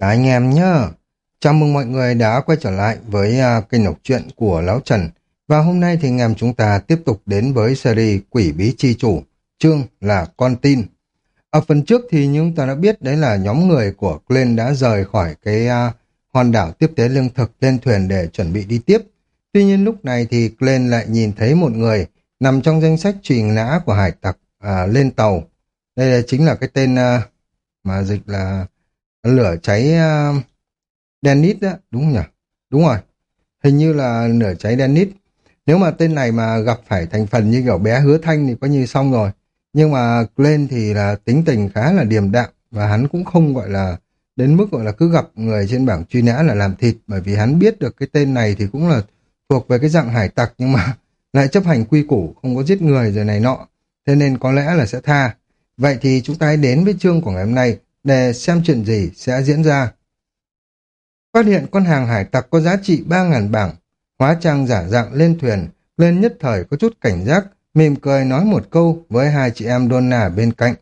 các anh em nhá. Chào mừng mọi người đã quay trở lại với uh, kênh đọc truyện của Lão Trần. Và hôm nay thì anh em chúng ta tiếp tục đến với series Quỷ Bí Chi Chủ, chương là Con Tin. Ở phần trước thì chúng ta đã biết đấy là nhóm người của Glenn đã rời khỏi cái uh, hòn đảo tiếp tế lương thực lên thuyền để chuẩn bị đi tiếp. Tuy nhiên lúc này thì Glenn lại nhìn thấy một người nằm trong danh sách truy nã của hải tặc uh, lên tàu. Đây là chính là cái tên uh, mà dịch là lửa cháy uh, Dennis đó, đúng nhỉ? Đúng rồi. Hình như là lửa cháy Dennis. Nếu mà tên này mà gặp phải thành phần như kiểu bé hứa thanh thì có như xong rồi. Nhưng mà Glenn thì là tính tình khá là điềm đạm và hắn cũng không gọi là đến mức gọi là cứ gặp người trên bảng truy nã là làm thịt bởi vì hắn biết được cái tên này thì cũng là thuộc về cái dạng hải tặc nhưng mà lại chấp hành quy củ không có giết người rồi này nọ thế nên có lẽ là sẽ tha vậy thì chúng ta hãy đến với chương của ngày hôm nay để xem chuyện gì sẽ diễn ra. Phát hiện con hàng hải tặc có giá trị 3.000 bảng, hóa trang giả dạng lên thuyền, lên nhất thời có chút cảnh giác, mỉm cười nói một câu với hai chị em Donna bên cạnh.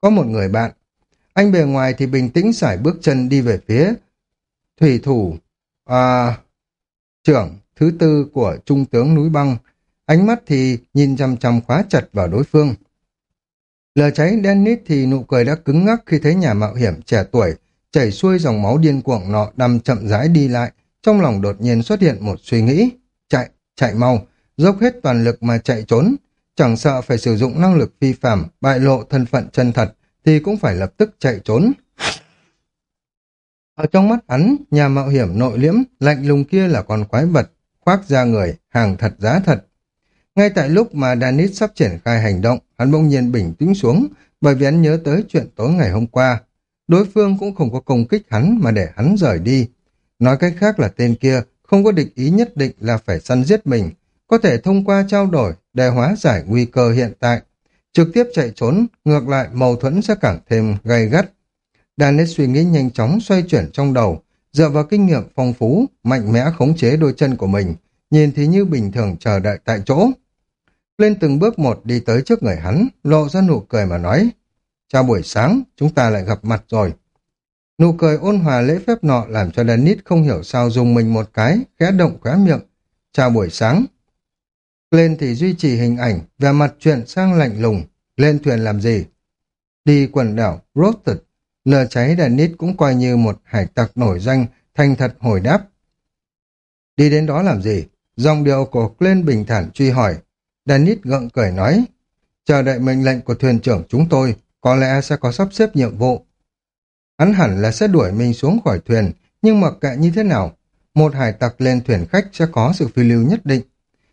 Có một người bạn, anh bề ngoài thì bình tĩnh sải bước chân đi về phía thủy thủ à, trưởng thứ tư của trung tướng núi băng, ánh mắt thì nhìn chăm chăm khóa chặt vào đối phương. Lờ cháy Dennis thì nụ cười đã cứng ngắc khi thấy nhà mạo hiểm trẻ tuổi chảy xuôi dòng máu điên cuồng nọ đâm chậm rãi đi lại, trong lòng đột nhiên xuất hiện một suy nghĩ. Chạy, chạy mau, dốc hết toàn lực mà chạy trốn. Chẳng sợ phải sử dụng năng lực phi phạm, bại lộ thân phận chân thật, thì cũng phải lập tức chạy trốn. Ở trong mắt hắn, nhà mạo hiểm nội liễm, lạnh lùng kia là con quái vật, khoác ra người, hàng thật giá thật. Ngay tại lúc mà Danis sắp triển khai hành động, hắn bỗng nhiên bình tĩnh xuống, bởi vì hắn nhớ tới chuyện tối ngày hôm qua. Đối phương cũng không có công kích hắn mà để hắn rời đi. Nói cách khác là tên kia không có địch ý nhất định là phải săn giết mình, có thể thông qua trao đổi để hóa giải nguy cơ hiện tại. Trực tiếp chạy trốn, ngược lại mâu thuẫn sẽ càng thêm gay gắt. Danis suy nghĩ nhanh chóng xoay chuyển trong đầu, dựa vào kinh nghiệm phong phú, mạnh mẽ khống chế đôi chân của mình, nhìn thì như bình thường chờ đợi tại chỗ. Lên từng bước một đi tới trước người hắn, lộ ra nụ cười mà nói, chào buổi sáng, chúng ta lại gặp mặt rồi. Nụ cười ôn hòa lễ phép nọ làm cho Dennis không hiểu sao dùng mình một cái, khẽ động khóe miệng. Chào buổi sáng. Lên thì duy trì hình ảnh, về mặt chuyện sang lạnh lùng, lên thuyền làm gì? Đi quần đảo Roasted, lờ cháy Dennis cũng coi như một hải tặc nổi danh, thành thật hồi đáp. Đi đến đó làm gì? Dòng điệu của Glenn bình thản truy hỏi, Dennis gượng cười nói, chờ đợi mệnh lệnh của thuyền trưởng chúng tôi, có lẽ sẽ có sắp xếp nhiệm vụ. Hắn hẳn là sẽ đuổi mình xuống khỏi thuyền, nhưng mặc kệ như thế nào, một hải tặc lên thuyền khách sẽ có sự phi lưu nhất định.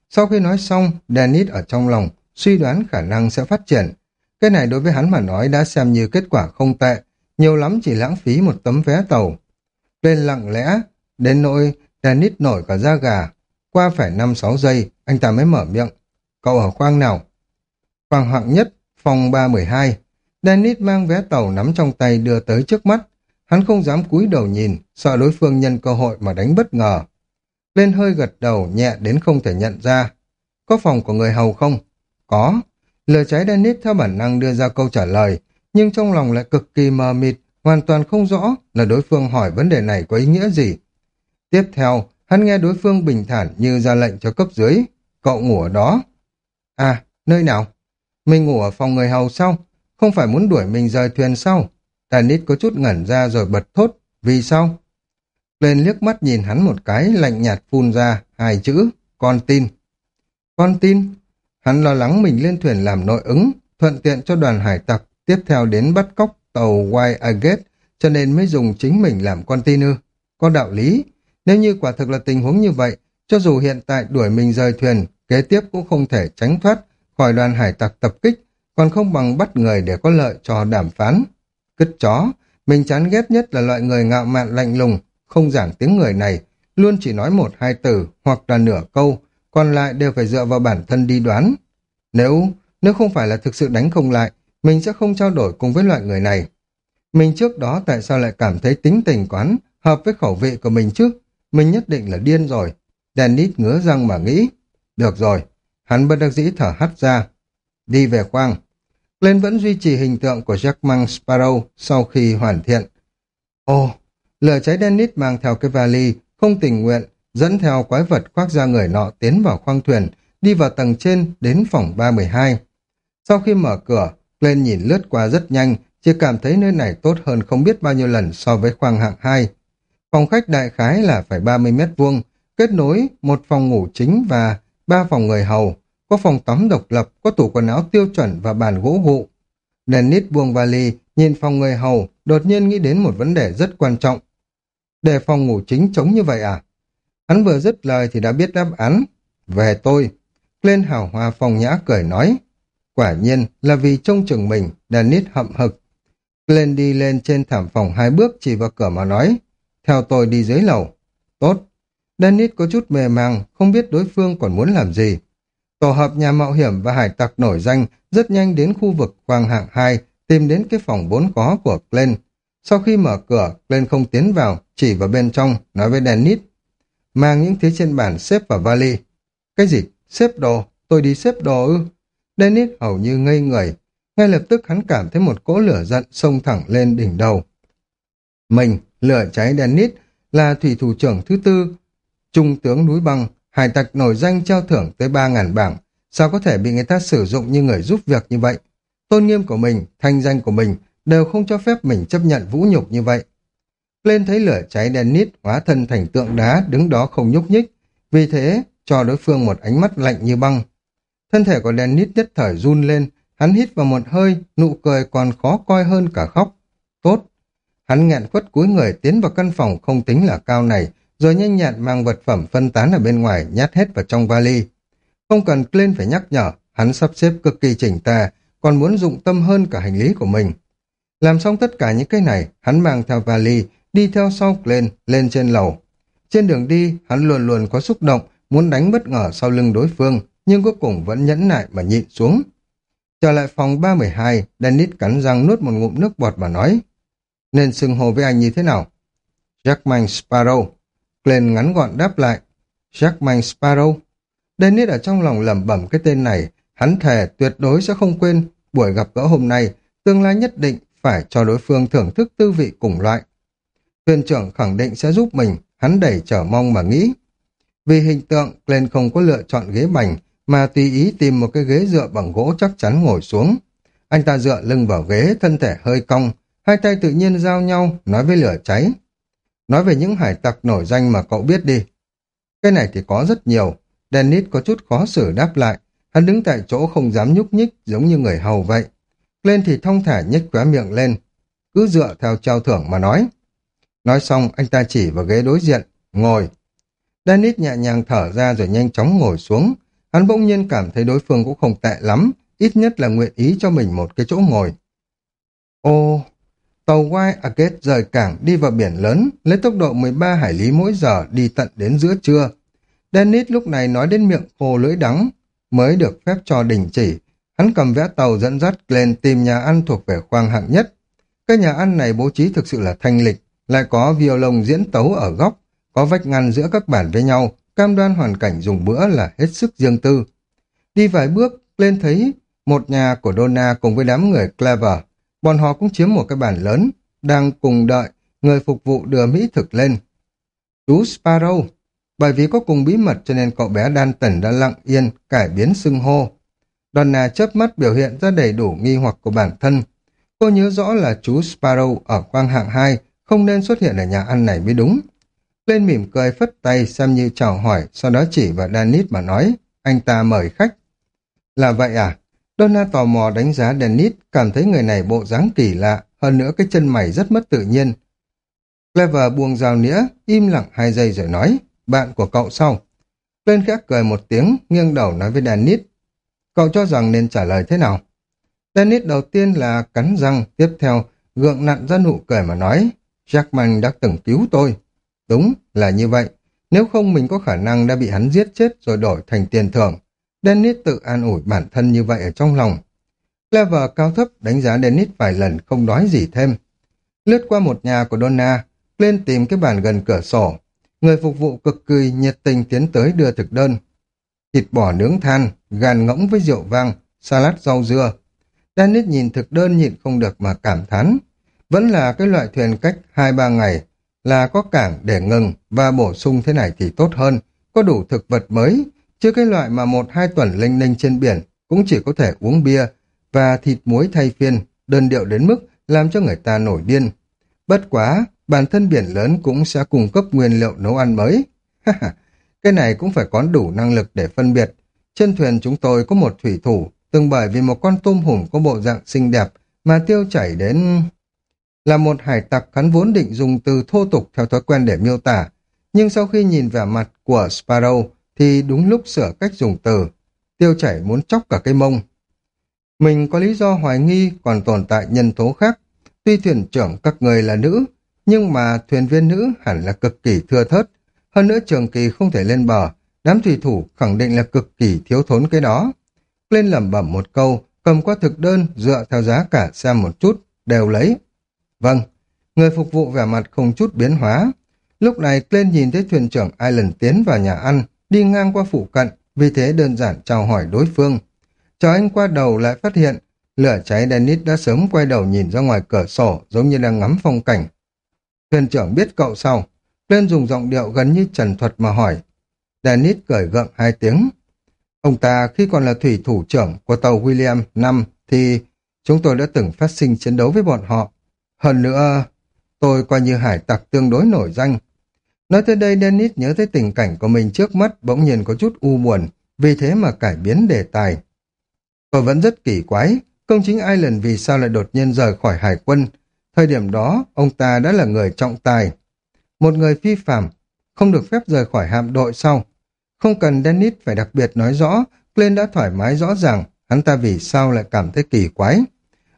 Sau khi nói xong, Dennis ở trong lòng suy đoán khả năng sẽ phát triển. Cái này đối với hắn mà nói đã xem như kết quả không tệ, nhiều lắm chỉ lãng phí một tấm vé tàu. Lên lặng lẽ, đến nỗi Dennis nổi cả da gà. Qua phải 5-6 giây, anh ta mới mở miệng. Cậu ở khoang nào? Khoang hạng nhất, phòng 312. Dennis mang vé tàu nắm trong tay đưa tới trước mắt. Hắn không dám cúi đầu nhìn, sợ đối phương nhân cơ hội mà đánh bất ngờ. Lên hơi gật đầu, nhẹ đến không thể nhận ra. Có phòng của người hầu không? Có. Lửa cháy Dennis theo bản năng đưa ra câu trả lời, nhưng trong lòng lại cực kỳ mờ mịt, hoàn toàn không rõ là đối phương hỏi vấn đề này có ý nghĩa gì. Tiếp theo, hắn nghe đối phương bình thản như ra lệnh cho cấp dưới. Cậu ngủ ở đó. À, nơi nào? Mình ngủ ở phòng người hầu sau, không phải muốn đuổi mình rời thuyền sau. Tanit có chút ngẩn ra rồi bật thốt, vì sao? Lên liếc mắt nhìn hắn một cái, lạnh nhạt phun ra, hai chữ, con tin. Con tin? Hắn lo lắng mình lên thuyền làm nội ứng, thuận tiện cho đoàn hải tặc, tiếp theo đến bắt cóc tàu White Agate, cho nên mới dùng chính mình làm con tin ư. Có đạo lý, nếu như quả thực là tình huống như vậy, cho dù hiện tại đuổi mình rời thuyền, kế tiếp cũng không thể tránh thoát khỏi đoàn hải tặc tập kích, còn không bằng bắt người để có lợi cho đàm phán. Cứt chó, mình chán ghét nhất là loại người ngạo mạn lạnh lùng, không giảng tiếng người này, luôn chỉ nói một hai từ hoặc là nửa câu, còn lại đều phải dựa vào bản thân đi đoán. Nếu, nếu không phải là thực sự đánh không lại, mình sẽ không trao đổi cùng với loại người này. Mình trước đó tại sao lại cảm thấy tính tình quán hợp với khẩu vị của mình chứ? Mình nhất định là điên rồi. Dennis ngứa răng mà nghĩ. Được rồi, hắn bất đắc dĩ thở hắt ra. Đi về khoang. Lên vẫn duy trì hình tượng của jack mang Sparrow sau khi hoàn thiện. Ồ, Lửa cháy Dennis mang theo cái vali, không tình nguyện, dẫn theo quái vật khoác ra người nọ tiến vào khoang thuyền, đi vào tầng trên đến phòng 312. Sau khi mở cửa, lên nhìn lướt qua rất nhanh, chỉ cảm thấy nơi này tốt hơn không biết bao nhiêu lần so với khoang hạng 2. Phòng khách đại khái là phải 30 mét vuông, kết nối một phòng ngủ chính và ba phòng người hầu, có phòng tắm độc lập, có tủ quần áo tiêu chuẩn và bàn gỗ hụ. Dennis buông vali, nhìn phòng người hầu, đột nhiên nghĩ đến một vấn đề rất quan trọng. Để phòng ngủ chính trống như vậy à? Hắn vừa dứt lời thì đã biết đáp án. Về tôi. Lên hào hoa phòng nhã cười nói. Quả nhiên là vì trông chừng mình, Dennis hậm hực. Lên đi lên trên thảm phòng hai bước chỉ vào cửa mà nói. Theo tôi đi dưới lầu. Tốt. Dennis có chút mề màng, không biết đối phương còn muốn làm gì. Tổ hợp nhà mạo hiểm và hải tặc nổi danh rất nhanh đến khu vực khoang hạng 2, tìm đến cái phòng vốn có của Glenn. Sau khi mở cửa, Glenn không tiến vào, chỉ vào bên trong, nói với Dennis. Mang những thứ trên bàn xếp vào vali. Cái gì? Xếp đồ? Tôi đi xếp đồ ư? Dennis hầu như ngây người. Ngay lập tức hắn cảm thấy một cỗ lửa giận xông thẳng lên đỉnh đầu. Mình, lửa cháy Dennis, là thủy thủ trưởng thứ tư, trung tướng núi băng, hải tặc nổi danh treo thưởng tới 3.000 bảng, sao có thể bị người ta sử dụng như người giúp việc như vậy? Tôn nghiêm của mình, thanh danh của mình đều không cho phép mình chấp nhận vũ nhục như vậy. Lên thấy lửa cháy đen nít hóa thân thành tượng đá đứng đó không nhúc nhích, vì thế cho đối phương một ánh mắt lạnh như băng. Thân thể của đen nít nhất thời run lên, hắn hít vào một hơi, nụ cười còn khó coi hơn cả khóc. Tốt. Hắn nghẹn quất cúi người tiến vào căn phòng không tính là cao này, rồi nhanh nhẹn mang vật phẩm phân tán ở bên ngoài nhát hết vào trong vali. Không cần Clint phải nhắc nhở, hắn sắp xếp cực kỳ chỉnh tề, còn muốn dụng tâm hơn cả hành lý của mình. Làm xong tất cả những cái này, hắn mang theo vali, đi theo sau Clint, lên trên lầu. Trên đường đi, hắn luôn luôn có xúc động, muốn đánh bất ngờ sau lưng đối phương, nhưng cuối cùng vẫn nhẫn nại mà nhịn xuống. Trở lại phòng 312, Dennis cắn răng nuốt một ngụm nước bọt và nói, nên xưng hồ với anh như thế nào? Jackman Sparrow. Glenn ngắn gọn đáp lại, Jackman Sparrow. Dennis ở trong lòng lẩm bẩm cái tên này, hắn thề tuyệt đối sẽ không quên buổi gặp gỡ hôm nay, tương lai nhất định phải cho đối phương thưởng thức tư vị cùng loại. Thuyền trưởng khẳng định sẽ giúp mình, hắn đẩy trở mong mà nghĩ. Vì hình tượng, Glenn không có lựa chọn ghế bành, mà tùy ý tìm một cái ghế dựa bằng gỗ chắc chắn ngồi xuống. Anh ta dựa lưng vào ghế, thân thể hơi cong, hai tay tự nhiên giao nhau, nói với lửa cháy. Nói về những hải tặc nổi danh mà cậu biết đi. Cái này thì có rất nhiều. Dennis có chút khó xử đáp lại. Hắn đứng tại chỗ không dám nhúc nhích giống như người hầu vậy. Lên thì thong thả nhếch khóe miệng lên. Cứ dựa theo trao thưởng mà nói. Nói xong anh ta chỉ vào ghế đối diện. Ngồi. Dennis nhẹ nhàng thở ra rồi nhanh chóng ngồi xuống. Hắn bỗng nhiên cảm thấy đối phương cũng không tệ lắm. Ít nhất là nguyện ý cho mình một cái chỗ ngồi. Ô, Tàu White Arcade rời cảng đi vào biển lớn, lấy tốc độ 13 hải lý mỗi giờ đi tận đến giữa trưa. Dennis lúc này nói đến miệng hồ lưỡi đắng, mới được phép cho đình chỉ. Hắn cầm vẽ tàu dẫn dắt lên tìm nhà ăn thuộc về khoang hạng nhất. Cái nhà ăn này bố trí thực sự là thanh lịch, lại có violon diễn tấu ở góc, có vách ngăn giữa các bản với nhau, cam đoan hoàn cảnh dùng bữa là hết sức riêng tư. Đi vài bước, lên thấy một nhà của Donna cùng với đám người Clever bọn họ cũng chiếm một cái bàn lớn, đang cùng đợi người phục vụ đưa mỹ thực lên. Chú Sparrow, bởi vì có cùng bí mật cho nên cậu bé đan tần đã lặng yên, cải biến xưng hô. Donna chớp mắt biểu hiện ra đầy đủ nghi hoặc của bản thân. Cô nhớ rõ là chú Sparrow ở khoang hạng 2 không nên xuất hiện ở nhà ăn này mới đúng. Lên mỉm cười phất tay xem như chào hỏi, sau đó chỉ vào Danis mà nói, anh ta mời khách. Là vậy à? Donna tò mò đánh giá Dennis, cảm thấy người này bộ dáng kỳ lạ, hơn nữa cái chân mày rất mất tự nhiên. Clever buông dao nĩa, im lặng hai giây rồi nói, bạn của cậu sau. Lên khẽ cười một tiếng, nghiêng đầu nói với Dennis. Cậu cho rằng nên trả lời thế nào? Dennis đầu tiên là cắn răng, tiếp theo gượng nặn ra nụ cười mà nói, Jackman đã từng cứu tôi. Đúng là như vậy, nếu không mình có khả năng đã bị hắn giết chết rồi đổi thành tiền thưởng. Dennis tự an ủi bản thân như vậy ở trong lòng. Clever cao thấp đánh giá Dennis vài lần không nói gì thêm. Lướt qua một nhà của Donna, lên tìm cái bàn gần cửa sổ. Người phục vụ cực kỳ nhiệt tình tiến tới đưa thực đơn. Thịt bò nướng than, gàn ngỗng với rượu vang, salad rau dưa. Dennis nhìn thực đơn nhịn không được mà cảm thán. Vẫn là cái loại thuyền cách 2-3 ngày, là có cảng để ngừng và bổ sung thế này thì tốt hơn, có đủ thực vật mới, chứ cái loại mà một hai tuần linh linh trên biển cũng chỉ có thể uống bia và thịt muối thay phiên, đơn điệu đến mức làm cho người ta nổi điên. Bất quá, bản thân biển lớn cũng sẽ cung cấp nguyên liệu nấu ăn mới. cái này cũng phải có đủ năng lực để phân biệt. Trên thuyền chúng tôi có một thủy thủ, từng bởi vì một con tôm hùm có bộ dạng xinh đẹp mà tiêu chảy đến... Là một hải tặc hắn vốn định dùng từ thô tục theo thói quen để miêu tả, nhưng sau khi nhìn vẻ mặt của Sparrow thì đúng lúc sửa cách dùng từ. Tiêu chảy muốn chóc cả cây mông. Mình có lý do hoài nghi còn tồn tại nhân tố khác. Tuy thuyền trưởng các người là nữ, nhưng mà thuyền viên nữ hẳn là cực kỳ thưa thớt. Hơn nữa trường kỳ không thể lên bờ, đám thủy thủ khẳng định là cực kỳ thiếu thốn cái đó. Lên lẩm bẩm một câu, cầm qua thực đơn dựa theo giá cả xem một chút, đều lấy. Vâng, người phục vụ vẻ mặt không chút biến hóa. Lúc này Glenn nhìn thấy thuyền trưởng Island tiến vào nhà ăn, đi ngang qua phụ cận, vì thế đơn giản chào hỏi đối phương. Chờ anh qua đầu lại phát hiện, lửa cháy Dennis đã sớm quay đầu nhìn ra ngoài cửa sổ giống như đang ngắm phong cảnh. Thuyền trưởng biết cậu sau, lên dùng giọng điệu gần như trần thuật mà hỏi. Dennis cười gượng hai tiếng. Ông ta khi còn là thủy thủ trưởng của tàu William năm thì chúng tôi đã từng phát sinh chiến đấu với bọn họ. Hơn nữa, tôi coi như hải tặc tương đối nổi danh. Nói tới đây Dennis nhớ tới tình cảnh của mình trước mắt bỗng nhiên có chút u buồn, vì thế mà cải biến đề tài. Tôi vẫn rất kỳ quái, công chính Ireland vì sao lại đột nhiên rời khỏi hải quân. Thời điểm đó, ông ta đã là người trọng tài. Một người phi phạm, không được phép rời khỏi hạm đội sau. Không cần Dennis phải đặc biệt nói rõ, Glenn đã thoải mái rõ ràng, hắn ta vì sao lại cảm thấy kỳ quái.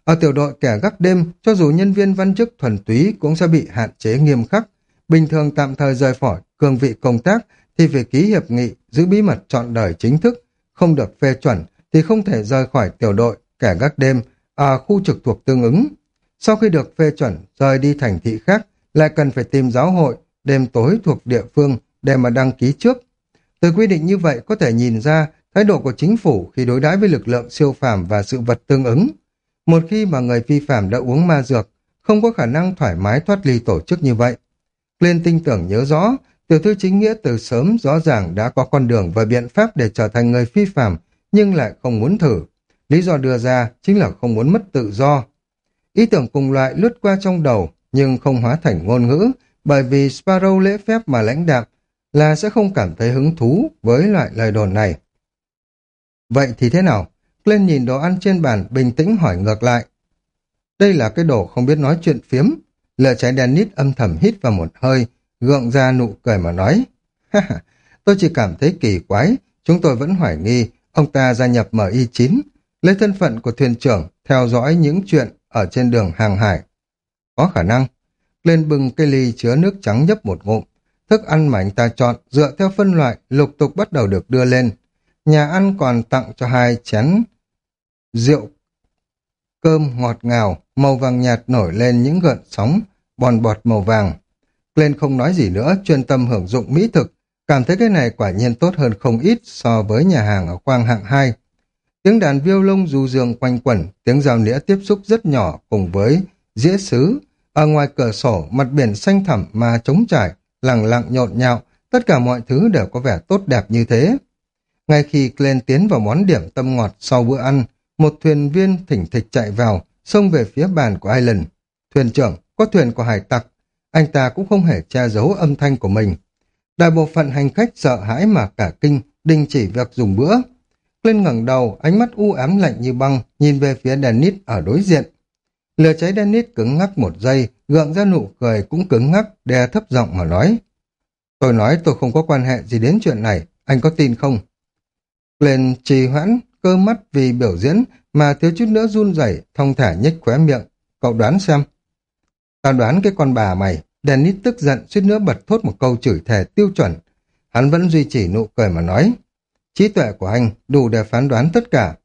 Ở tiểu đội kẻ gác đêm, cho dù nhân viên văn chức thuần túy cũng sẽ bị hạn chế nghiêm khắc. Bình thường tạm thời rời khỏi cương vị công tác thì phải ký hiệp nghị giữ bí mật chọn đời chính thức, không được phê chuẩn thì không thể rời khỏi tiểu đội kẻ gác đêm ở khu trực thuộc tương ứng. Sau khi được phê chuẩn rời đi thành thị khác, lại cần phải tìm giáo hội đêm tối thuộc địa phương để mà đăng ký trước. Từ quy định như vậy có thể nhìn ra thái độ của chính phủ khi đối đãi với lực lượng siêu phàm và sự vật tương ứng. Một khi mà người vi phạm đã uống ma dược, không có khả năng thoải mái thoát ly tổ chức như vậy. Lên tinh tưởng nhớ rõ, tiểu thư chính nghĩa từ sớm rõ ràng đã có con đường và biện pháp để trở thành người phi phạm, nhưng lại không muốn thử. Lý do đưa ra chính là không muốn mất tự do. Ý tưởng cùng loại lướt qua trong đầu, nhưng không hóa thành ngôn ngữ, bởi vì Sparrow lễ phép mà lãnh đạm là sẽ không cảm thấy hứng thú với loại lời đồn này. Vậy thì thế nào? Lên nhìn đồ ăn trên bàn, bình tĩnh hỏi ngược lại. Đây là cái đồ không biết nói chuyện phiếm. Lửa cháy nít âm thầm hít vào một hơi, gượng ra nụ cười mà nói. tôi chỉ cảm thấy kỳ quái, chúng tôi vẫn hoài nghi ông ta gia nhập MI9, lấy thân phận của thuyền trưởng, theo dõi những chuyện ở trên đường hàng hải. Có khả năng. Lên bừng cây ly chứa nước trắng nhấp một ngụm. Thức ăn mà anh ta chọn dựa theo phân loại lục tục bắt đầu được đưa lên. Nhà ăn còn tặng cho hai chén rượu cơm ngọt ngào, màu vàng nhạt nổi lên những gợn sóng, bòn bọt màu vàng. Glenn không nói gì nữa, chuyên tâm hưởng dụng mỹ thực, cảm thấy cái này quả nhiên tốt hơn không ít so với nhà hàng ở khoang hạng 2. Tiếng đàn viêu lông du dương quanh quẩn, tiếng rào nĩa tiếp xúc rất nhỏ cùng với dĩa sứ. Ở ngoài cửa sổ, mặt biển xanh thẳm mà trống trải, lặng lặng nhộn nhạo, tất cả mọi thứ đều có vẻ tốt đẹp như thế. Ngay khi Glenn tiến vào món điểm tâm ngọt sau bữa ăn, một thuyền viên thỉnh thịch chạy vào, xông về phía bàn của Island. Thuyền trưởng, có thuyền của hải tặc. Anh ta cũng không hề che giấu âm thanh của mình. Đại bộ phận hành khách sợ hãi mà cả kinh, đình chỉ việc dùng bữa. Lên ngẩng đầu, ánh mắt u ám lạnh như băng, nhìn về phía Dennis ở đối diện. Lửa cháy Dennis cứng ngắc một giây, gượng ra nụ cười cũng cứng ngắc, đe thấp giọng mà nói. Tôi nói tôi không có quan hệ gì đến chuyện này, anh có tin không? Lên trì hoãn, cơ mắt vì biểu diễn mà thiếu chút nữa run rẩy thông thả nhếch khóe miệng. Cậu đoán xem. Tao đoán cái con bà mày. Dennis tức giận suýt nữa bật thốt một câu chửi thề tiêu chuẩn. Hắn vẫn duy trì nụ cười mà nói. Trí tuệ của anh đủ để phán đoán tất cả.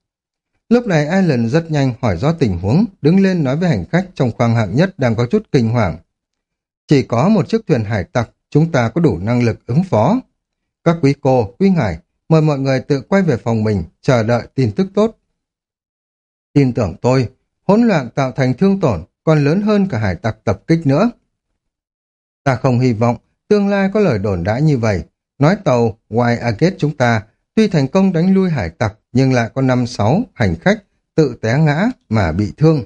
Lúc này Alan rất nhanh hỏi rõ tình huống, đứng lên nói với hành khách trong khoang hạng nhất đang có chút kinh hoàng. Chỉ có một chiếc thuyền hải tặc, chúng ta có đủ năng lực ứng phó. Các quý cô, quý ngài, mời mọi người tự quay về phòng mình, chờ đợi tin tức tốt. Tin tưởng tôi, hỗn loạn tạo thành thương tổn còn lớn hơn cả hải tặc tập kích nữa. Ta không hy vọng tương lai có lời đồn đã như vậy. Nói tàu White Agate chúng ta tuy thành công đánh lui hải tặc nhưng lại có năm sáu hành khách tự té ngã mà bị thương.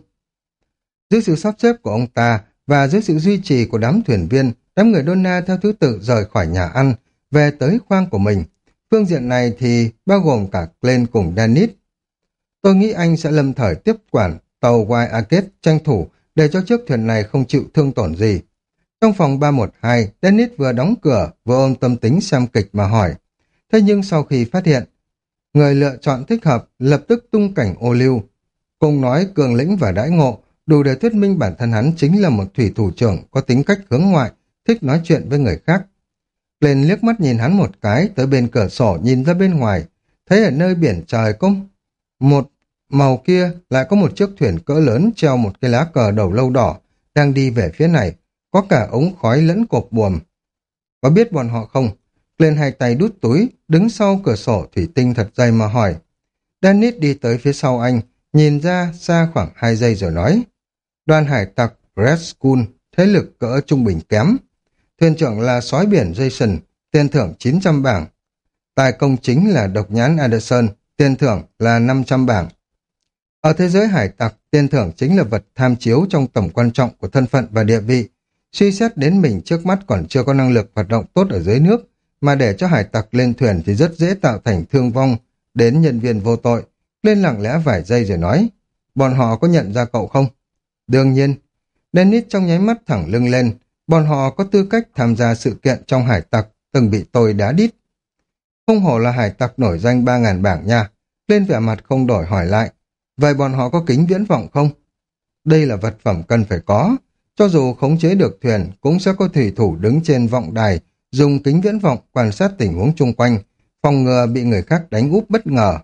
Dưới sự sắp xếp của ông ta và dưới sự duy trì của đám thuyền viên, đám người Donna theo thứ tự rời khỏi nhà ăn, về tới khoang của mình. Phương diện này thì bao gồm cả Glenn cùng Dennis. Tôi nghĩ anh sẽ lâm thời tiếp quản tàu White Arcade tranh thủ để cho chiếc thuyền này không chịu thương tổn gì. Trong phòng 312, Dennis vừa đóng cửa, vừa ôm tâm tính xem kịch mà hỏi. Thế nhưng sau khi phát hiện, người lựa chọn thích hợp lập tức tung cảnh ô lưu. Cùng nói cường lĩnh và đãi ngộ, đủ để thuyết minh bản thân hắn chính là một thủy thủ trưởng có tính cách hướng ngoại, thích nói chuyện với người khác. Lên liếc mắt nhìn hắn một cái, tới bên cửa sổ nhìn ra bên ngoài, thấy ở nơi biển trời công một màu kia lại có một chiếc thuyền cỡ lớn treo một cái lá cờ đầu lâu đỏ, đang đi về phía này, có cả ống khói lẫn cột buồm. Có biết bọn họ không? Lên hai tay đút túi, đứng sau cửa sổ thủy tinh thật dày mà hỏi. Dennis đi tới phía sau anh, nhìn ra xa khoảng hai giây rồi nói. Đoàn hải tặc Red School, thế lực cỡ trung bình kém. Thuyền trưởng là sói biển Jason, tiền thưởng 900 bảng. Tài công chính là độc nhãn Anderson, tiền thưởng là 500 bảng. Ở thế giới hải tặc, tiền thưởng chính là vật tham chiếu trong tổng quan trọng của thân phận và địa vị. Suy xét đến mình trước mắt còn chưa có năng lực hoạt động tốt ở dưới nước, mà để cho hải tặc lên thuyền thì rất dễ tạo thành thương vong đến nhân viên vô tội. Lên lặng lẽ vài giây rồi nói, bọn họ có nhận ra cậu không? Đương nhiên, Dennis trong nháy mắt thẳng lưng lên, bọn họ có tư cách tham gia sự kiện trong hải tặc từng bị tôi đá đít. Không hổ là hải tặc nổi danh 3.000 bảng nha, lên vẻ mặt không đổi hỏi lại, vậy bọn họ có kính viễn vọng không? Đây là vật phẩm cần phải có, cho dù khống chế được thuyền cũng sẽ có thủy thủ đứng trên vọng đài dùng kính viễn vọng quan sát tình huống chung quanh, phòng ngừa bị người khác đánh úp bất ngờ.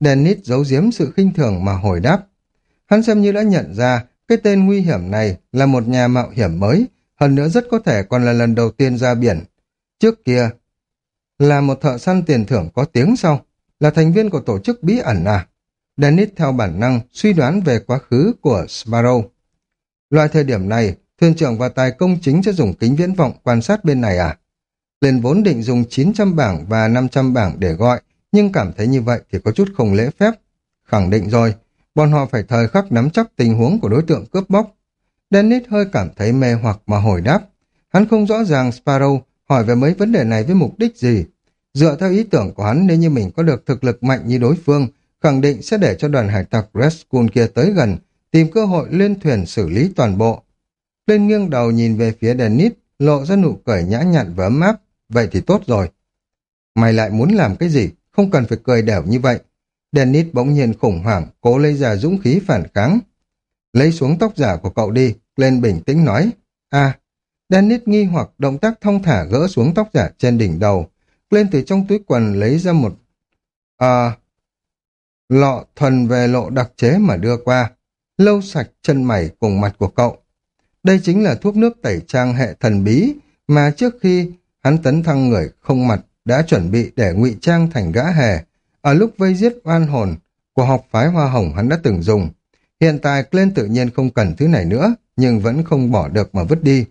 Dennis giấu giếm sự khinh thường mà hồi đáp. Hắn xem như đã nhận ra cái tên nguy hiểm này là một nhà mạo hiểm mới, hơn nữa rất có thể còn là lần đầu tiên ra biển. Trước kia, là một thợ săn tiền thưởng có tiếng sau, là thành viên của tổ chức bí ẩn à? Dennis theo bản năng suy đoán về quá khứ của Sparrow. Loại thời điểm này, thuyền trưởng và tài công chính sẽ dùng kính viễn vọng quan sát bên này à? Lên vốn định dùng 900 bảng và 500 bảng để gọi, nhưng cảm thấy như vậy thì có chút không lễ phép. Khẳng định rồi, bọn họ phải thời khắc nắm chắc tình huống của đối tượng cướp bóc. Dennis hơi cảm thấy mê hoặc mà hồi đáp. Hắn không rõ ràng Sparrow hỏi về mấy vấn đề này với mục đích gì. Dựa theo ý tưởng của hắn nếu như mình có được thực lực mạnh như đối phương, khẳng định sẽ để cho đoàn hải tặc Red Skull kia tới gần, tìm cơ hội lên thuyền xử lý toàn bộ. Lên nghiêng đầu nhìn về phía Dennis, lộ ra nụ cười nhã nhặn và ấm áp. Vậy thì tốt rồi. Mày lại muốn làm cái gì? Không cần phải cười đẻo như vậy. Dennis bỗng nhiên khủng hoảng, cố lấy ra dũng khí phản kháng. Lấy xuống tóc giả của cậu đi, lên bình tĩnh nói. À, Dennis nghi hoặc động tác thông thả gỡ xuống tóc giả trên đỉnh đầu. Lên từ trong túi quần lấy ra một... À, lọ thuần về lộ đặc chế mà đưa qua. Lâu sạch chân mày cùng mặt của cậu. Đây chính là thuốc nước tẩy trang hệ thần bí mà trước khi hắn tấn thăng người không mặt đã chuẩn bị để ngụy trang thành gã hề. Ở lúc vây giết oan hồn của học phái hoa hồng hắn đã từng dùng. Hiện tại Glenn tự nhiên không cần thứ này nữa, nhưng vẫn không bỏ được mà vứt đi.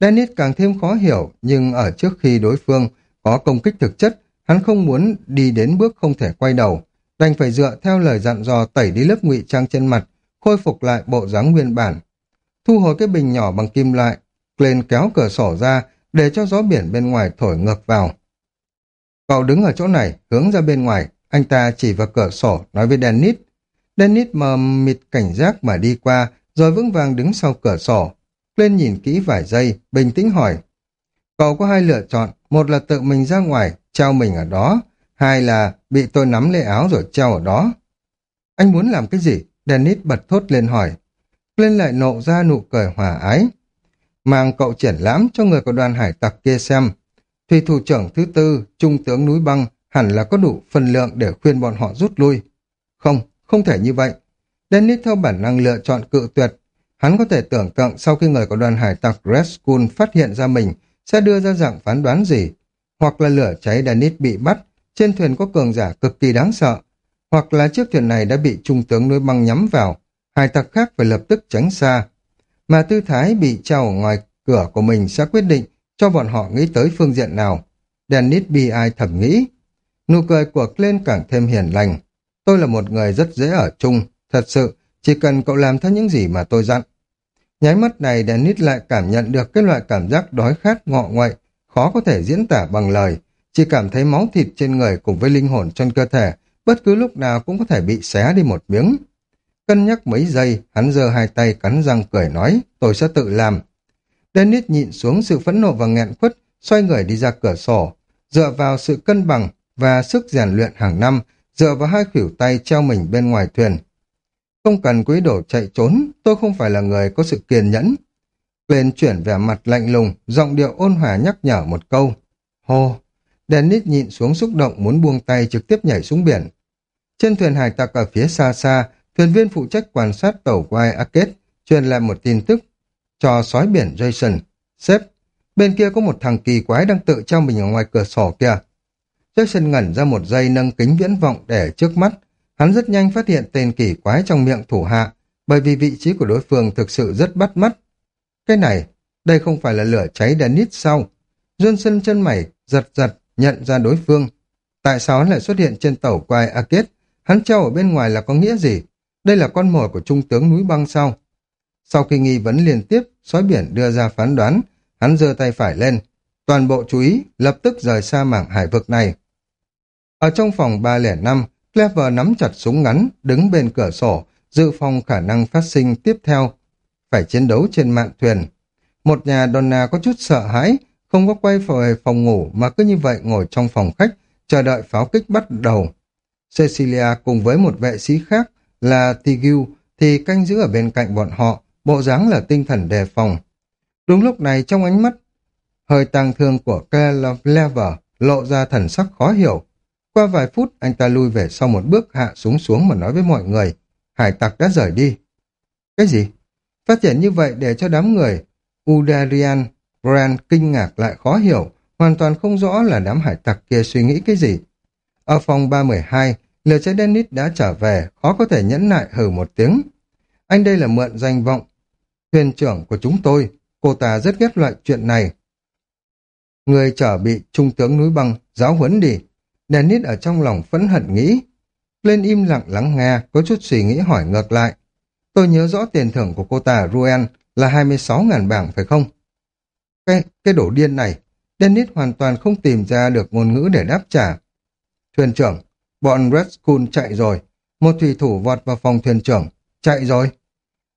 Dennis càng thêm khó hiểu, nhưng ở trước khi đối phương có công kích thực chất, hắn không muốn đi đến bước không thể quay đầu, đành phải dựa theo lời dặn dò tẩy đi lớp ngụy trang trên mặt, khôi phục lại bộ dáng nguyên bản. Thu hồi cái bình nhỏ bằng kim loại, Glenn kéo cửa sổ ra, để cho gió biển bên ngoài thổi ngược vào. Cậu đứng ở chỗ này, hướng ra bên ngoài, anh ta chỉ vào cửa sổ, nói với Dennis. Dennis mờ mịt cảnh giác mà đi qua, rồi vững vàng đứng sau cửa sổ. Lên nhìn kỹ vài giây, bình tĩnh hỏi. Cậu có hai lựa chọn, một là tự mình ra ngoài, treo mình ở đó, hai là bị tôi nắm lê áo rồi treo ở đó. Anh muốn làm cái gì? Dennis bật thốt lên hỏi. Lên lại nộ ra nụ cười hòa ái. Mang cậu triển lãm cho người của đoàn hải tặc kia xem. Thủy thủ trưởng thứ tư, trung tướng núi băng, hẳn là có đủ phần lượng để khuyên bọn họ rút lui. Không, không thể như vậy. Dennis theo bản năng lựa chọn cự tuyệt. Hắn có thể tưởng tượng sau khi người của đoàn hải tặc Red Skull phát hiện ra mình sẽ đưa ra dạng phán đoán gì. Hoặc là lửa cháy Dennis bị bắt, trên thuyền có cường giả cực kỳ đáng sợ. Hoặc là chiếc thuyền này đã bị trung tướng núi băng nhắm vào, hải tặc khác phải lập tức tránh xa. Mà tư thái bị treo ở ngoài cửa của mình sẽ quyết định cho bọn họ nghĩ tới phương diện nào. Dennis bi ai thầm nghĩ. Nụ cười của lên càng thêm hiền lành. Tôi là một người rất dễ ở chung, thật sự, chỉ cần cậu làm theo những gì mà tôi dặn. Nháy mắt này Dennis lại cảm nhận được cái loại cảm giác đói khát ngọ ngoại, khó có thể diễn tả bằng lời, chỉ cảm thấy máu thịt trên người cùng với linh hồn trong cơ thể, bất cứ lúc nào cũng có thể bị xé đi một miếng. Cân nhắc mấy giây, hắn giơ hai tay cắn răng cười nói, tôi sẽ tự làm. Dennis nhịn xuống sự phẫn nộ và nghẹn khuất, xoay người đi ra cửa sổ, dựa vào sự cân bằng và sức rèn luyện hàng năm, dựa vào hai khuỷu tay treo mình bên ngoài thuyền. Không cần quý đổ chạy trốn, tôi không phải là người có sự kiên nhẫn. Lên chuyển vẻ mặt lạnh lùng, giọng điệu ôn hòa nhắc nhở một câu. Hô! Dennis nhịn xuống xúc động muốn buông tay trực tiếp nhảy xuống biển. Trên thuyền hải tặc ở phía xa xa, thuyền viên phụ trách quan sát tàu quai Arcade truyền lại một tin tức cho sói biển Jason. Sếp, bên kia có một thằng kỳ quái đang tự treo mình ở ngoài cửa sổ kìa. Jason ngẩn ra một giây nâng kính viễn vọng để trước mắt. Hắn rất nhanh phát hiện tên kỳ quái trong miệng thủ hạ, bởi vì vị trí của đối phương thực sự rất bắt mắt. Cái này, đây không phải là lửa cháy Dennis sao? Johnson chân mày, giật giật, nhận ra đối phương. Tại sao hắn lại xuất hiện trên tàu quai Arcade? Hắn treo ở bên ngoài là có nghĩa gì? Đây là con mồi của trung tướng núi băng sao? Sau khi nghi vấn liên tiếp, sói biển đưa ra phán đoán, hắn giơ tay phải lên. Toàn bộ chú ý, lập tức rời xa mảng hải vực này. Ở trong phòng 305, Clever nắm chặt súng ngắn, đứng bên cửa sổ, dự phòng khả năng phát sinh tiếp theo. Phải chiến đấu trên mạn thuyền. Một nhà Donna có chút sợ hãi, không có quay về phòng ngủ mà cứ như vậy ngồi trong phòng khách, chờ đợi pháo kích bắt đầu. Cecilia cùng với một vệ sĩ khác là Tigiu thì canh giữ ở bên cạnh bọn họ, bộ dáng là tinh thần đề phòng. Đúng lúc này trong ánh mắt, hơi tăng thương của Clever lộ ra thần sắc khó hiểu. Qua vài phút, anh ta lui về sau một bước hạ súng xuống mà nói với mọi người, hải tặc đã rời đi. Cái gì? Phát triển như vậy để cho đám người Udarian Brand kinh ngạc lại khó hiểu, hoàn toàn không rõ là đám hải tặc kia suy nghĩ cái gì. Ở phòng 312, liều chế Dennis đã trở về, khó có thể nhẫn nại hừ một tiếng. Anh đây là mượn danh vọng. Thuyền trưởng của chúng tôi, cô ta rất ghét loại chuyện này. Người trở bị trung tướng núi băng, giáo huấn đi. Dennis ở trong lòng phẫn hận nghĩ. Lên im lặng lắng nghe, có chút suy nghĩ hỏi ngược lại. Tôi nhớ rõ tiền thưởng của cô ta Ruen là 26.000 bảng phải không? Cái, cái đổ điên này, Dennis hoàn toàn không tìm ra được ngôn ngữ để đáp trả. Thuyền trưởng, bọn Red Skull chạy rồi. Một thủy thủ vọt vào phòng thuyền trưởng. Chạy rồi.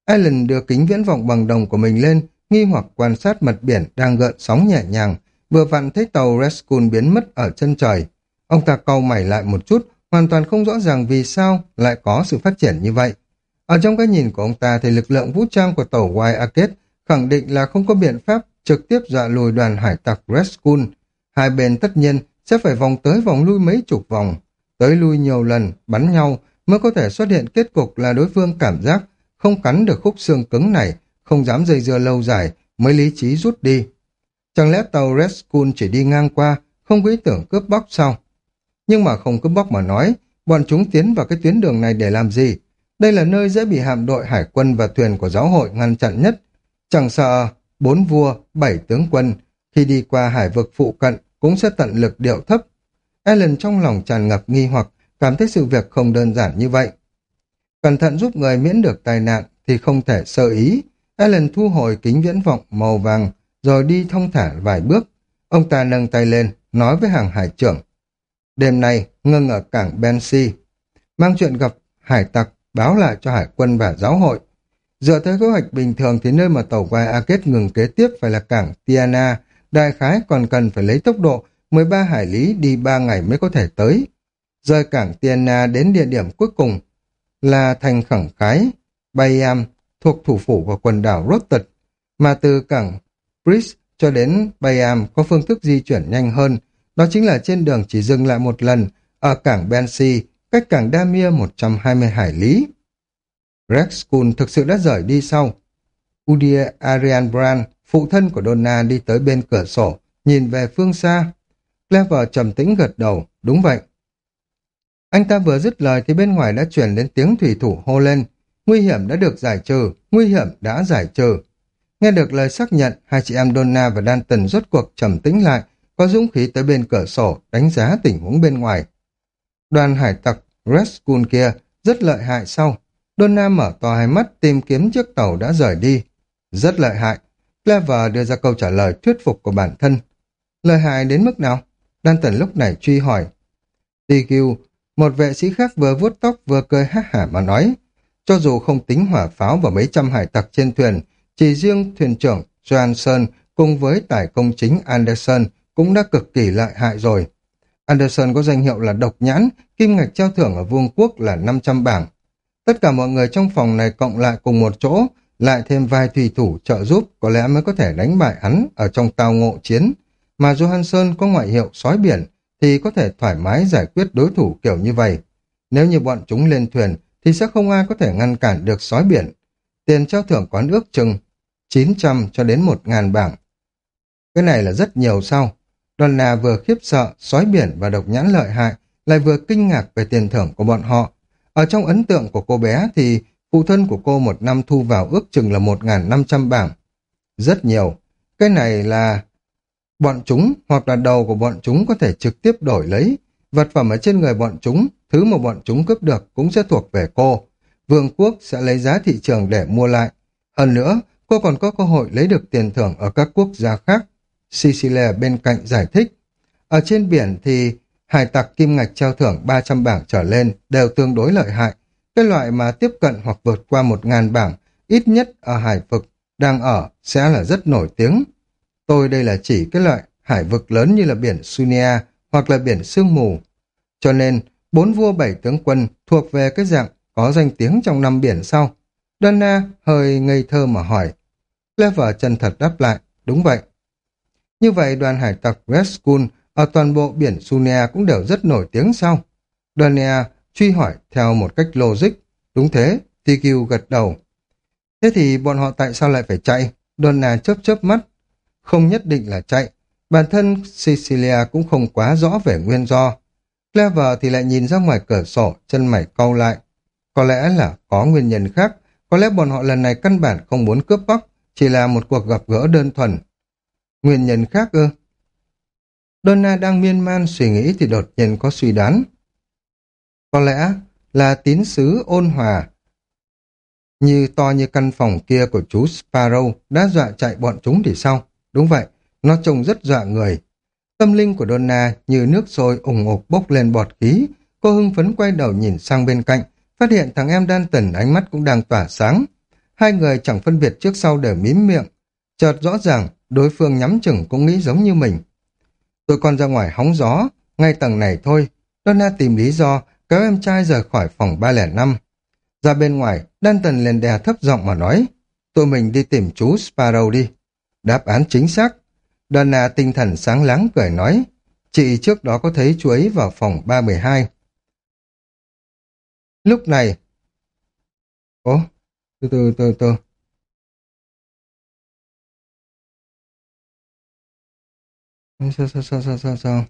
Alan đưa kính viễn vọng bằng đồng của mình lên, nghi hoặc quan sát mặt biển đang gợn sóng nhẹ nhàng, vừa vặn thấy tàu Red Skull biến mất ở chân trời. Ông ta cau mày lại một chút, hoàn toàn không rõ ràng vì sao lại có sự phát triển như vậy. Ở trong cái nhìn của ông ta thì lực lượng vũ trang của tàu White Arcade khẳng định là không có biện pháp trực tiếp dọa lùi đoàn hải tặc Red Skull. Hai bên tất nhiên sẽ phải vòng tới vòng lui mấy chục vòng, tới lui nhiều lần, bắn nhau mới có thể xuất hiện kết cục là đối phương cảm giác không cắn được khúc xương cứng này, không dám dây dưa lâu dài, mới lý trí rút đi. Chẳng lẽ tàu Red Skull chỉ đi ngang qua, không có ý tưởng cướp bóc sao? Nhưng mà không cướp bóc mà nói, bọn chúng tiến vào cái tuyến đường này để làm gì? Đây là nơi dễ bị hạm đội hải quân và thuyền của giáo hội ngăn chặn nhất. Chẳng sợ bốn vua, bảy tướng quân, khi đi qua hải vực phụ cận cũng sẽ tận lực điệu thấp. Ellen trong lòng tràn ngập nghi hoặc, cảm thấy sự việc không đơn giản như vậy. Cẩn thận giúp người miễn được tai nạn thì không thể sơ ý. Ellen thu hồi kính viễn vọng màu vàng, rồi đi thông thả vài bước. Ông ta nâng tay lên, nói với hàng hải trưởng. Đêm nay, ngưng ở cảng Bensi. Mang chuyện gặp hải tặc, báo lại cho hải quân và giáo hội. Dựa theo kế hoạch bình thường thì nơi mà tàu quay Arcade ngừng kế tiếp phải là cảng Tiana, đại khái còn cần phải lấy tốc độ 13 hải lý đi 3 ngày mới có thể tới. Rời cảng Tiana đến địa điểm cuối cùng là thành khẳng khái, Bayam, thuộc thủ phủ của quần đảo Rotterdam, mà từ cảng Bris cho đến Bayam có phương thức di chuyển nhanh hơn, đó chính là trên đường chỉ dừng lại một lần ở cảng Bensi, cách cảng Damia 120 hải lý. Rex School thực sự đã rời đi sau. Udia Arian Brand, phụ thân của Donna đi tới bên cửa sổ, nhìn về phương xa. Clever trầm tĩnh gật đầu, đúng vậy. Anh ta vừa dứt lời thì bên ngoài đã chuyển đến tiếng thủy thủ hô lên. Nguy hiểm đã được giải trừ, nguy hiểm đã giải trừ. Nghe được lời xác nhận, hai chị em Donna và Danton rốt cuộc trầm tĩnh lại, có dũng khí tới bên cửa sổ, đánh giá tình huống bên ngoài. Đoàn hải tặc Red Skull kia rất lợi hại sau. Đôn Nam mở to hai mắt tìm kiếm chiếc tàu đã rời đi. Rất lợi hại. Clever đưa ra câu trả lời thuyết phục của bản thân. Lợi hại đến mức nào? Danton lúc này truy hỏi. TQ, một vệ sĩ khác vừa vuốt tóc vừa cười hát hả mà nói. Cho dù không tính hỏa pháo và mấy trăm hải tặc trên thuyền, chỉ riêng thuyền trưởng Johansson cùng với tài công chính Anderson cũng đã cực kỳ lợi hại rồi. Anderson có danh hiệu là độc nhãn, kim ngạch treo thưởng ở Vương quốc là 500 bảng. Tất cả mọi người trong phòng này cộng lại cùng một chỗ, lại thêm vài thủy thủ trợ giúp có lẽ mới có thể đánh bại hắn ở trong tàu ngộ chiến. Mà Johansson có ngoại hiệu sói biển thì có thể thoải mái giải quyết đối thủ kiểu như vậy. Nếu như bọn chúng lên thuyền thì sẽ không ai có thể ngăn cản được sói biển. Tiền treo thưởng quán ước chừng 900 cho đến 1.000 bảng. Cái này là rất nhiều sao? Đoàn vừa khiếp sợ, sói biển và độc nhãn lợi hại, lại vừa kinh ngạc về tiền thưởng của bọn họ. Ở trong ấn tượng của cô bé thì phụ thân của cô một năm thu vào ước chừng là 1.500 bảng. Rất nhiều. Cái này là bọn chúng hoặc là đầu của bọn chúng có thể trực tiếp đổi lấy. Vật phẩm ở trên người bọn chúng, thứ mà bọn chúng cướp được cũng sẽ thuộc về cô. Vương quốc sẽ lấy giá thị trường để mua lại. Hơn nữa, cô còn có cơ hội lấy được tiền thưởng ở các quốc gia khác. Sicilia bên cạnh giải thích. Ở trên biển thì hải tặc kim ngạch trao thưởng 300 bảng trở lên đều tương đối lợi hại. Cái loại mà tiếp cận hoặc vượt qua 1.000 bảng, ít nhất ở hải vực, đang ở sẽ là rất nổi tiếng. Tôi đây là chỉ cái loại hải vực lớn như là biển Sunia hoặc là biển Sương Mù. Cho nên, bốn vua bảy tướng quân thuộc về cái dạng có danh tiếng trong năm biển sau. Donna hơi ngây thơ mà hỏi. Clever chân thật đáp lại, đúng vậy. Như vậy đoàn hải tặc Red Skull ở toàn bộ biển Sunia cũng đều rất nổi tiếng sau. Donia truy hỏi theo một cách logic. Đúng thế, TQ gật đầu. Thế thì bọn họ tại sao lại phải chạy? Donna chớp chớp mắt. Không nhất định là chạy. Bản thân Cecilia cũng không quá rõ về nguyên do. Clever thì lại nhìn ra ngoài cửa sổ, chân mày cau lại. Có lẽ là có nguyên nhân khác. Có lẽ bọn họ lần này căn bản không muốn cướp bóc, chỉ là một cuộc gặp gỡ đơn thuần. Nguyên nhân khác ư? Donna đang miên man suy nghĩ thì đột nhiên có suy đoán. Có lẽ là tín sứ ôn hòa. Như to như căn phòng kia của chú Sparrow đã dọa chạy bọn chúng thì sao? Đúng vậy, nó trông rất dọa người. Tâm linh của Donna như nước sôi ủng ục bốc lên bọt khí. Cô hưng phấn quay đầu nhìn sang bên cạnh, phát hiện thằng em đan tần ánh mắt cũng đang tỏa sáng. Hai người chẳng phân biệt trước sau đều mím miệng. Chợt rõ ràng, đối phương nhắm chừng cũng nghĩ giống như mình. Tôi con ra ngoài hóng gió, ngay tầng này thôi. Donna tìm lý do, kéo em trai rời khỏi phòng 305. Ra bên ngoài, Danton liền đè thấp giọng mà nói, tụi mình đi tìm chú Sparrow đi. Đáp án chính xác. Donna tinh thần sáng láng cười nói, chị trước đó có thấy chú ấy vào phòng 312. Lúc này, ố, từ từ từ từ. Sao sao sao sao sao sao?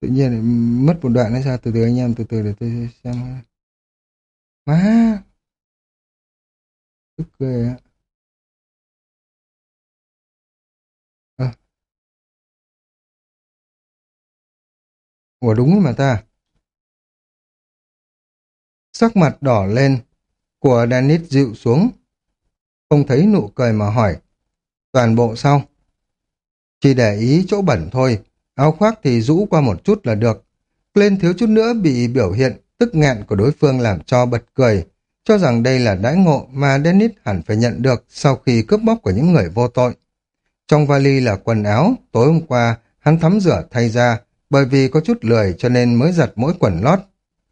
Tự nhiên lại mất một đoạn hay sao? Từ từ anh em, từ từ để tôi xem. Má! Tức ghê á. À. Ủa đúng mà ta. Sắc mặt đỏ lên, của Dennis dịu xuống. Không thấy nụ cười mà hỏi. Toàn bộ sau Chỉ để ý chỗ bẩn thôi, áo khoác thì rũ qua một chút là được. Lên thiếu chút nữa bị biểu hiện tức nghẹn của đối phương làm cho bật cười, cho rằng đây là đãi ngộ mà Dennis hẳn phải nhận được sau khi cướp bóc của những người vô tội. Trong vali là quần áo, tối hôm qua hắn thắm rửa thay ra, bởi vì có chút lười cho nên mới giặt mỗi quần lót.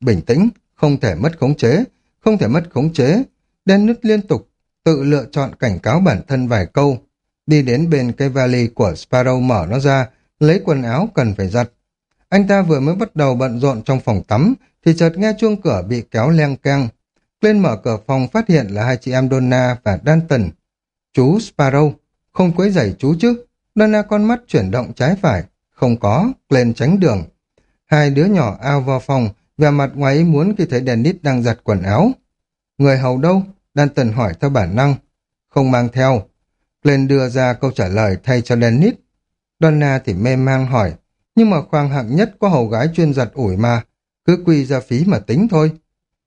Bình tĩnh, không thể mất khống chế, không thể mất khống chế. Dennis liên tục tự lựa chọn cảnh cáo bản thân vài câu, đi đến bên cây vali của Sparrow mở nó ra, lấy quần áo cần phải giặt. Anh ta vừa mới bắt đầu bận rộn trong phòng tắm, thì chợt nghe chuông cửa bị kéo leng keng. Lên mở cửa phòng phát hiện là hai chị em Donna và Danton. Chú Sparrow, không quấy rầy chú chứ. Donna con mắt chuyển động trái phải. Không có, lên tránh đường. Hai đứa nhỏ ao vào phòng, và mặt ngoài ý muốn khi thấy Dennis đang giặt quần áo. Người hầu đâu? Danton hỏi theo bản năng. Không mang theo lên đưa ra câu trả lời thay cho Dennis. Donna thì mê mang hỏi. Nhưng mà khoang hạng nhất có hầu gái chuyên giặt ủi mà. Cứ quy ra phí mà tính thôi.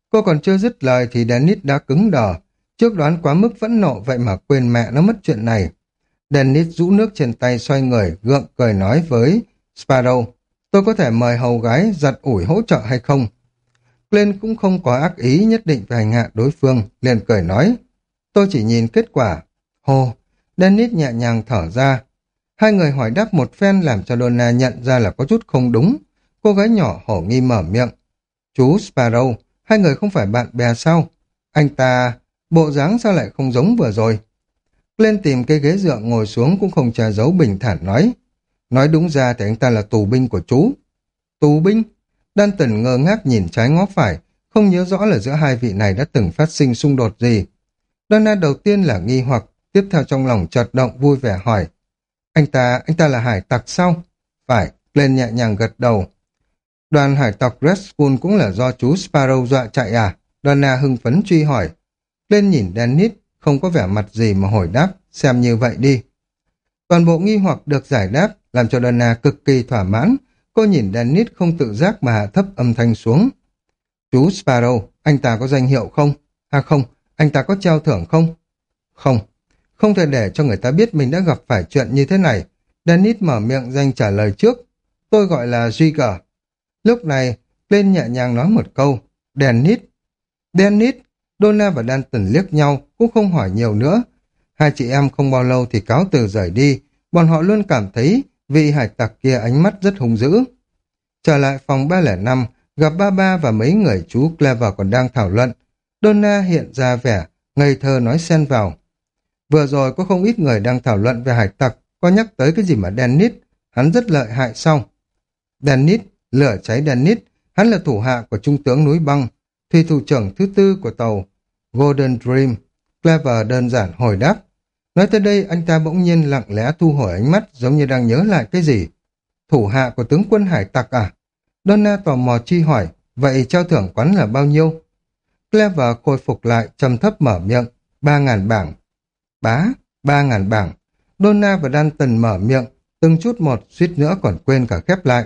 Cô còn chưa dứt lời thì Dennis đã cứng đờ. Trước đoán quá mức phẫn nộ vậy mà quên mẹ nó mất chuyện này. Dennis rũ nước trên tay xoay người, gượng cười nói với Sparrow. Tôi có thể mời hầu gái giặt ủi hỗ trợ hay không? Glenn cũng không có ác ý nhất định về hành hạ đối phương, liền cười nói. Tôi chỉ nhìn kết quả. Hồ, Dennis nhẹ nhàng thở ra. Hai người hỏi đáp một phen làm cho Donna nhận ra là có chút không đúng. Cô gái nhỏ hổ nghi mở miệng. Chú Sparrow, hai người không phải bạn bè sao? Anh ta, bộ dáng sao lại không giống vừa rồi? Lên tìm cây ghế dựa ngồi xuống cũng không che giấu bình thản nói. Nói đúng ra thì anh ta là tù binh của chú. Tù binh? Đan Tần ngơ ngác nhìn trái ngó phải, không nhớ rõ là giữa hai vị này đã từng phát sinh xung đột gì. Donna đầu tiên là nghi hoặc, tiếp theo trong lòng chợt động vui vẻ hỏi. Anh ta, anh ta là hải tặc sao? Phải, lên nhẹ nhàng gật đầu. Đoàn hải tặc Red Skull cũng là do chú Sparrow dọa chạy à? Donna hưng phấn truy hỏi. Lên nhìn Dennis, không có vẻ mặt gì mà hồi đáp, xem như vậy đi. Toàn bộ nghi hoặc được giải đáp, làm cho Donna cực kỳ thỏa mãn. Cô nhìn Dennis không tự giác mà hạ thấp âm thanh xuống. Chú Sparrow, anh ta có danh hiệu không? À không, anh ta có treo thưởng không? Không, không thể để cho người ta biết mình đã gặp phải chuyện như thế này. Dennis mở miệng danh trả lời trước. Tôi gọi là Jigger. Lúc này, lên nhẹ nhàng nói một câu. Dennis. Dennis. Donna và Danton liếc nhau, cũng không hỏi nhiều nữa. Hai chị em không bao lâu thì cáo từ rời đi. Bọn họ luôn cảm thấy vị hải tặc kia ánh mắt rất hung dữ. Trở lại phòng 305, gặp ba ba và mấy người chú Clever còn đang thảo luận. Donna hiện ra vẻ, ngây thơ nói xen vào. Vừa rồi có không ít người đang thảo luận về hải tặc, có nhắc tới cái gì mà Dennis, hắn rất lợi hại xong. Dennis, lửa cháy Dennis, hắn là thủ hạ của trung tướng núi băng, thủy thủ trưởng thứ tư của tàu Golden Dream. Clever đơn giản hồi đáp. Nói tới đây, anh ta bỗng nhiên lặng lẽ thu hồi ánh mắt giống như đang nhớ lại cái gì. Thủ hạ của tướng quân hải tặc à? Donna tò mò chi hỏi, vậy trao thưởng quán là bao nhiêu? Clever khôi phục lại, trầm thấp mở miệng, ba ngàn bảng. Bá, ba ngàn bảng. Donna và Danton mở miệng, từng chút một suýt nữa còn quên cả khép lại.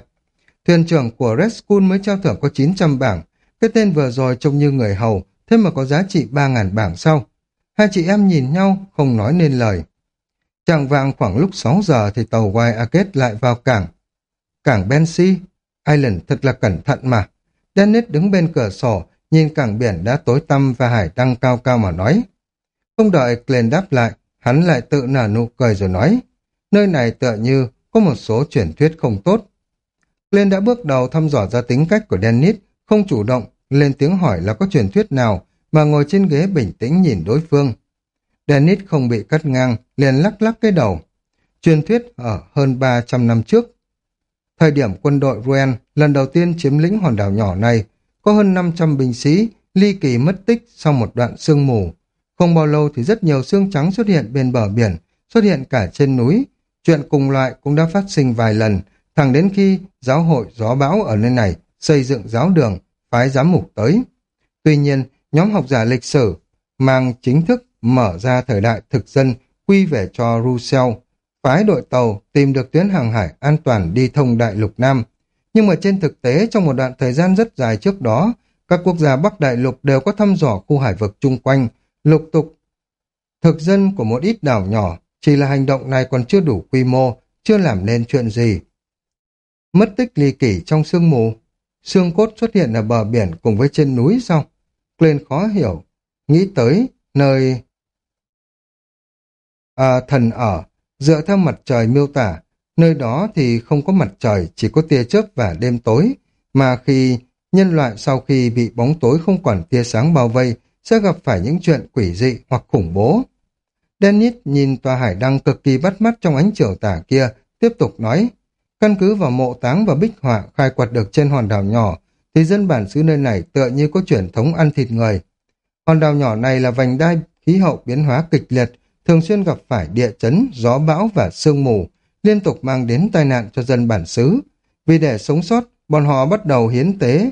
Thuyền trưởng của Red School mới trao thưởng có 900 bảng, cái tên vừa rồi trông như người hầu, thế mà có giá trị ba ngàn bảng sau. Hai chị em nhìn nhau, không nói nên lời. Trạng vàng khoảng lúc 6 giờ thì tàu White Arcade lại vào cảng. Cảng Bensi, Island thật là cẩn thận mà. Dennis đứng bên cửa sổ, nhìn cảng biển đã tối tăm và hải đăng cao cao mà nói. Không đợi Glenn đáp lại, hắn lại tự nở nụ cười rồi nói. Nơi này tựa như có một số truyền thuyết không tốt. Glenn đã bước đầu thăm dò ra tính cách của Dennis, không chủ động, lên tiếng hỏi là có truyền thuyết nào mà ngồi trên ghế bình tĩnh nhìn đối phương. Dennis không bị cắt ngang, liền lắc lắc cái đầu. Truyền thuyết ở hơn 300 năm trước. Thời điểm quân đội Ruen lần đầu tiên chiếm lĩnh hòn đảo nhỏ này, có hơn 500 binh sĩ, ly kỳ mất tích sau một đoạn sương mù. Không bao lâu thì rất nhiều xương trắng xuất hiện bên bờ biển, xuất hiện cả trên núi. Chuyện cùng loại cũng đã phát sinh vài lần, thẳng đến khi giáo hội gió bão ở nơi này xây dựng giáo đường, phái giám mục tới. Tuy nhiên, nhóm học giả lịch sử mang chính thức mở ra thời đại thực dân quy về cho Rousseau, phái đội tàu tìm được tuyến hàng hải an toàn đi thông đại lục Nam. Nhưng mà trên thực tế trong một đoạn thời gian rất dài trước đó, các quốc gia Bắc Đại Lục đều có thăm dò khu hải vực chung quanh, lục tục. Thực dân của một ít đảo nhỏ, chỉ là hành động này còn chưa đủ quy mô, chưa làm nên chuyện gì. Mất tích ly kỷ trong sương mù, xương cốt xuất hiện ở bờ biển cùng với trên núi sau. Lên khó hiểu, nghĩ tới nơi à, thần ở, dựa theo mặt trời miêu tả, nơi đó thì không có mặt trời, chỉ có tia chớp và đêm tối, mà khi nhân loại sau khi bị bóng tối không còn tia sáng bao vây, sẽ gặp phải những chuyện quỷ dị hoặc khủng bố. Dennis nhìn tòa hải đăng cực kỳ bắt mắt trong ánh chiều tả kia, tiếp tục nói, căn cứ vào mộ táng và bích họa khai quật được trên hòn đảo nhỏ, thì dân bản xứ nơi này tựa như có truyền thống ăn thịt người. Hòn đảo nhỏ này là vành đai khí hậu biến hóa kịch liệt, thường xuyên gặp phải địa chấn, gió bão và sương mù, liên tục mang đến tai nạn cho dân bản xứ. Vì để sống sót, bọn họ bắt đầu hiến tế.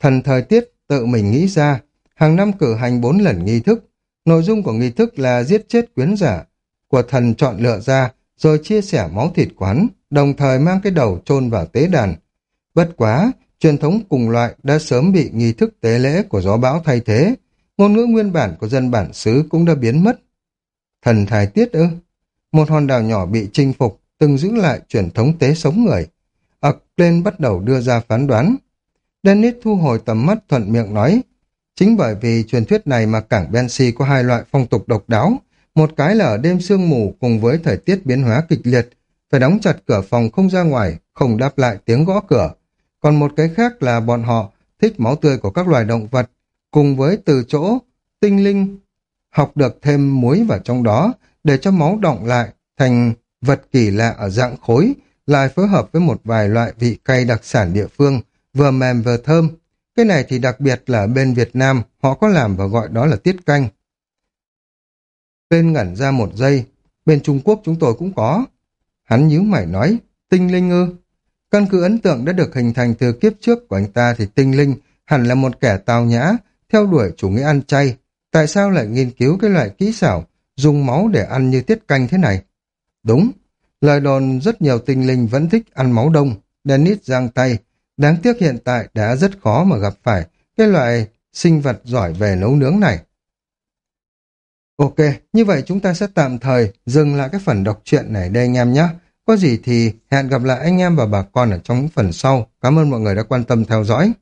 Thần thời tiết tự mình nghĩ ra, hàng năm cử hành bốn lần nghi thức. Nội dung của nghi thức là giết chết quyến giả của thần chọn lựa ra rồi chia sẻ máu thịt quán, đồng thời mang cái đầu chôn vào tế đàn. Bất quá, truyền thống cùng loại đã sớm bị nghi thức tế lễ của gió bão thay thế, ngôn ngữ nguyên bản của dân bản xứ cũng đã biến mất. Thần thái tiết ư? Một hòn đảo nhỏ bị chinh phục, từng giữ lại truyền thống tế sống người. Ặc lên bắt đầu đưa ra phán đoán. Dennis thu hồi tầm mắt thuận miệng nói, chính bởi vì truyền thuyết này mà cảng Bensi có hai loại phong tục độc đáo, một cái là ở đêm sương mù cùng với thời tiết biến hóa kịch liệt, phải đóng chặt cửa phòng không ra ngoài, không đáp lại tiếng gõ cửa. Còn một cái khác là bọn họ thích máu tươi của các loài động vật, cùng với từ chỗ tinh linh học được thêm muối vào trong đó để cho máu động lại thành vật kỳ lạ ở dạng khối, lại phối hợp với một vài loại vị cay đặc sản địa phương, vừa mềm vừa thơm. Cái này thì đặc biệt là bên Việt Nam, họ có làm và gọi đó là tiết canh. Bên ngẩn ra một giây, bên Trung Quốc chúng tôi cũng có. Hắn nhíu mày nói, tinh linh ư? Căn cứ ấn tượng đã được hình thành từ kiếp trước của anh ta thì tinh linh hẳn là một kẻ tào nhã, theo đuổi chủ nghĩa ăn chay. Tại sao lại nghiên cứu cái loại kỹ xảo dùng máu để ăn như tiết canh thế này? Đúng, lời đồn rất nhiều tinh linh vẫn thích ăn máu đông. Dennis giang tay, đáng tiếc hiện tại đã rất khó mà gặp phải cái loại sinh vật giỏi về nấu nướng này. Ok, như vậy chúng ta sẽ tạm thời dừng lại cái phần đọc truyện này đây anh em nhé. Có gì thì hẹn gặp lại anh em và bà con ở trong những phần sau. Cảm ơn mọi người đã quan tâm theo dõi.